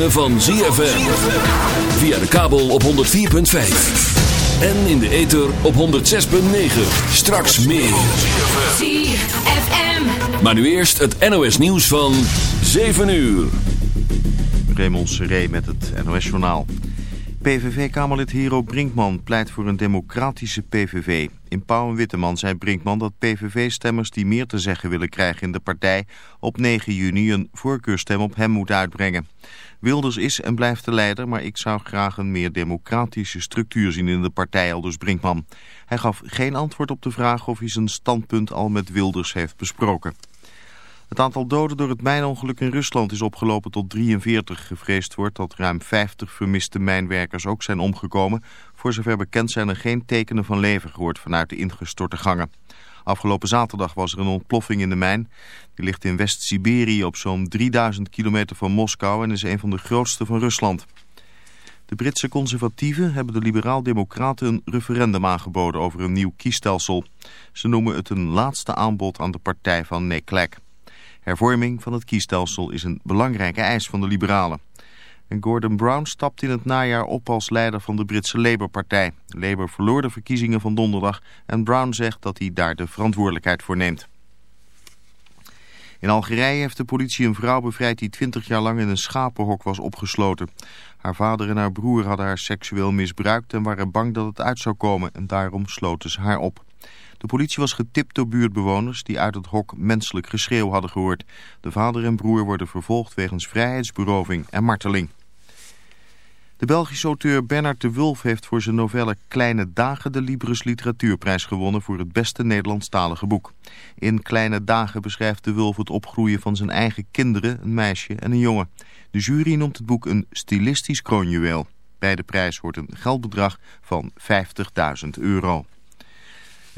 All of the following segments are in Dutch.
ritme van ZFM. Via de kabel op 104.5. En in de ether op 106.9. Straks meer. ZFM. Maar nu eerst het NOS nieuws van 7 uur. Raymond Seré met het NOS-journaal. PVV-kamerlid Hero Brinkman pleit voor een democratische PVV. In Pauw en Witteman zei Brinkman dat PVV-stemmers die meer te zeggen willen krijgen in de partij... op 9 juni een voorkeurstem op hem moeten uitbrengen. Wilders is en blijft de leider, maar ik zou graag een meer democratische structuur zien in de partij, aldus Brinkman. Hij gaf geen antwoord op de vraag of hij zijn standpunt al met Wilders heeft besproken. Het aantal doden door het mijnongeluk in Rusland is opgelopen tot 43. Gevreesd wordt dat ruim 50 vermiste mijnwerkers ook zijn omgekomen. Voor zover bekend zijn er geen tekenen van leven gehoord vanuit de ingestorte gangen. Afgelopen zaterdag was er een ontploffing in de mijn. Die ligt in West-Siberië op zo'n 3000 kilometer van Moskou en is een van de grootste van Rusland. De Britse conservatieven hebben de liberaal-democraten een referendum aangeboden over een nieuw kiesstelsel. Ze noemen het een laatste aanbod aan de partij van Nick Clegg. Hervorming van het kiesstelsel is een belangrijke eis van de liberalen. En Gordon Brown stapt in het najaar op als leider van de Britse Labour-partij. Labour verloor de verkiezingen van donderdag en Brown zegt dat hij daar de verantwoordelijkheid voor neemt. In Algerije heeft de politie een vrouw bevrijd die 20 jaar lang in een schapenhok was opgesloten. Haar vader en haar broer hadden haar seksueel misbruikt en waren bang dat het uit zou komen en daarom sloten ze haar op. De politie was getipt door buurtbewoners die uit het hok menselijk geschreeuw hadden gehoord. De vader en broer worden vervolgd wegens vrijheidsberoving en marteling. De Belgische auteur Bernard de Wulf heeft voor zijn novelle Kleine Dagen de Libris Literatuurprijs gewonnen voor het beste Nederlandstalige boek. In Kleine Dagen beschrijft de Wulf het opgroeien van zijn eigen kinderen, een meisje en een jongen. De jury noemt het boek een stilistisch kroonjuweel. Bij de prijs hoort een geldbedrag van 50.000 euro.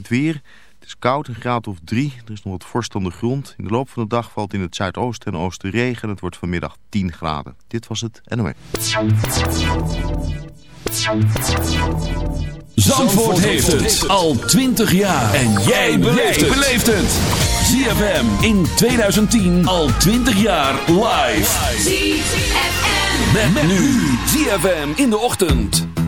Het weer, het is koud, een graad of drie. Er is nog wat vorst aan de grond. In de loop van de dag valt in het zuidoosten en oosten regen. Het wordt vanmiddag 10 graden. Dit was het NOS. Zandvoort heeft het al 20 jaar. En jij beleeft het. ZFM in 2010 al 20 jaar live. ZFM. Met, nu ZFM in de ochtend.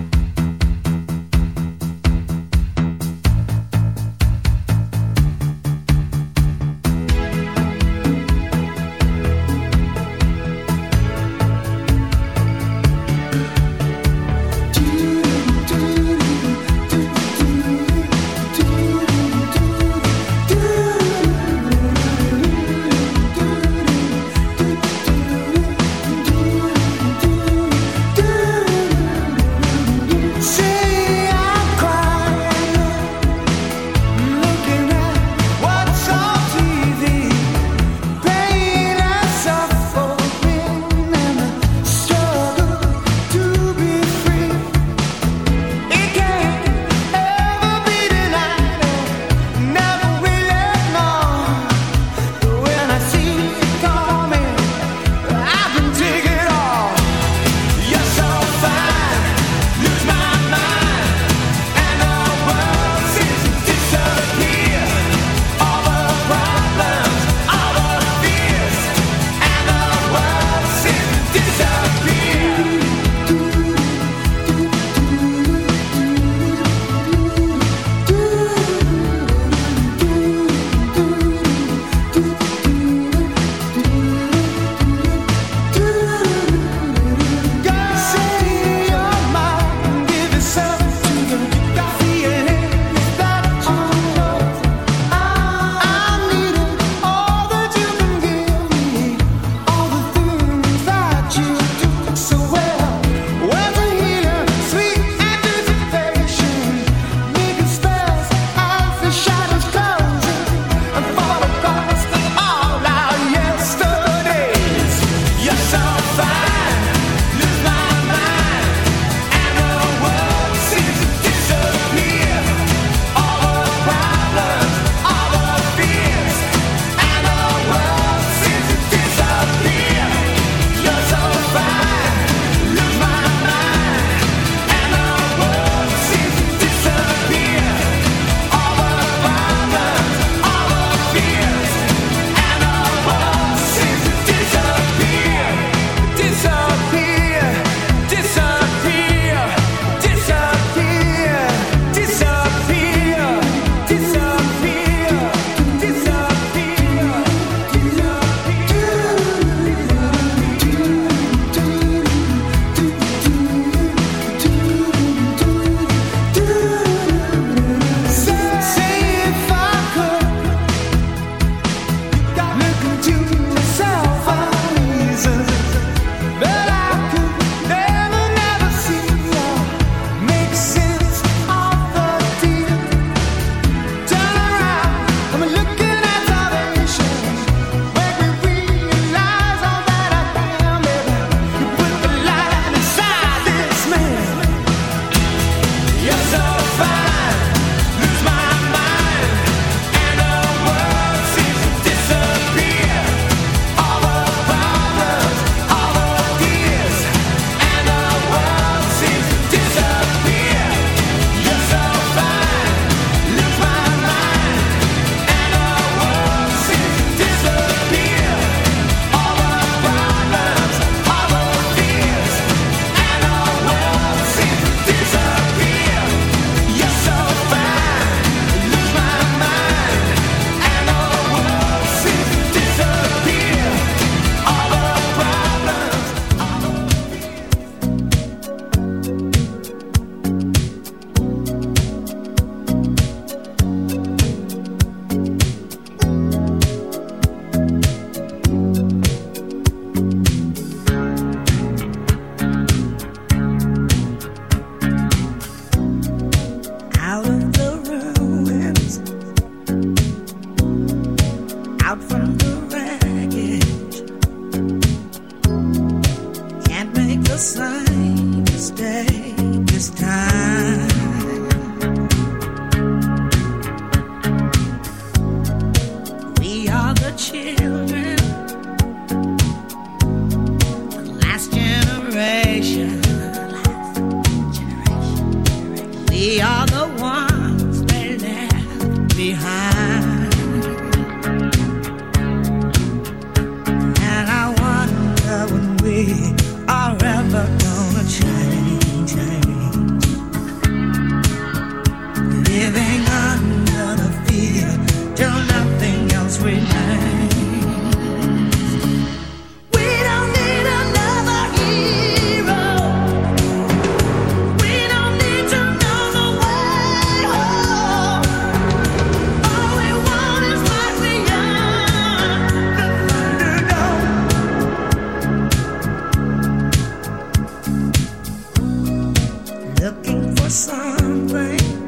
something.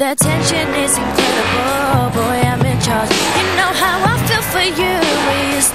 The tension is incredible, boy, I'm in charge. You know how I feel for you. We used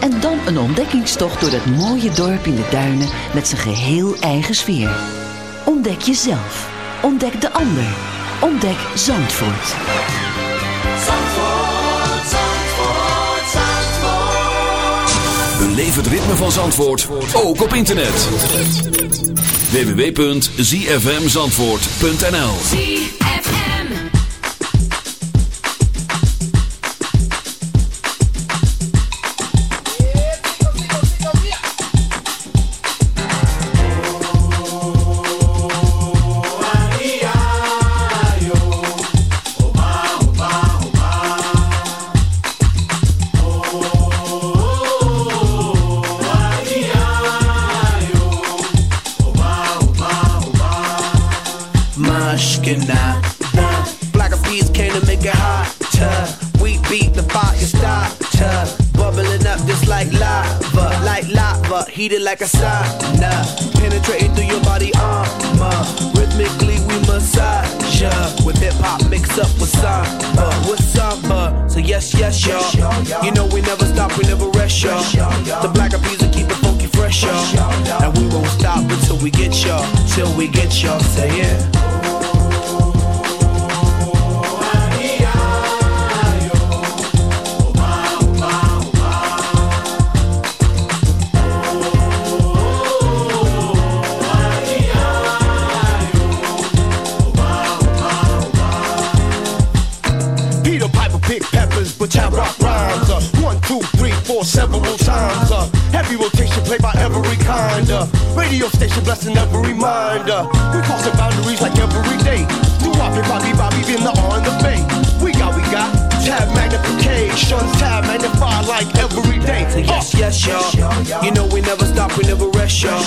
En dan een ontdekkingstocht door dat mooie dorp in de duinen met zijn geheel eigen sfeer. Ontdek jezelf. Ontdek de ander. Ontdek Zandvoort. Zandvoort, Zandvoort, Zandvoort. Beleef het ritme van Zandvoort, ook op internet. www.zfmzandvoort.nl eat it like a sock. Uh. Uh. radio station blessing every reminder. Uh. We crossing boundaries like every day. New Bobby, Bobby, Bobby, in the on the bay. We got, we got tab magnification, tab magnify like every day. So yes, yes, y'all. You know we never stop, we never rest, y'all.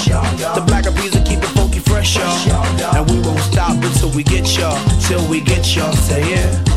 The black bees will keep it funky fresh, y'all. And we won't stop until we get y'all, till we get y'all. Say yeah.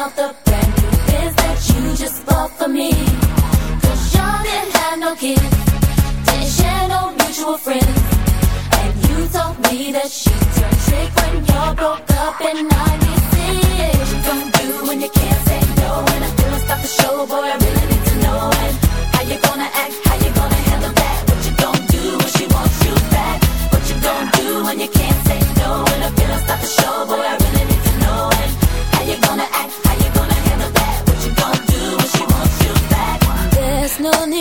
about the brand new biz that you just bought for me. Cause y'all didn't have no kids, didn't share no mutual friends. And you told me that she turned trick when y'all broke up and I see. What you gonna do when you can't say no? And I feel stop the show, boy, I really need to know. And how you gonna act, how you gonna handle that? What you gonna do when she wants you back? What you gonna do when you can't say no? And I feel stop the show, boy, I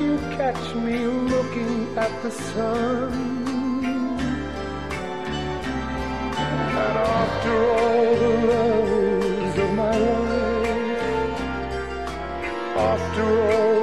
You catch me looking at the sun. And after all the loves of my life, after all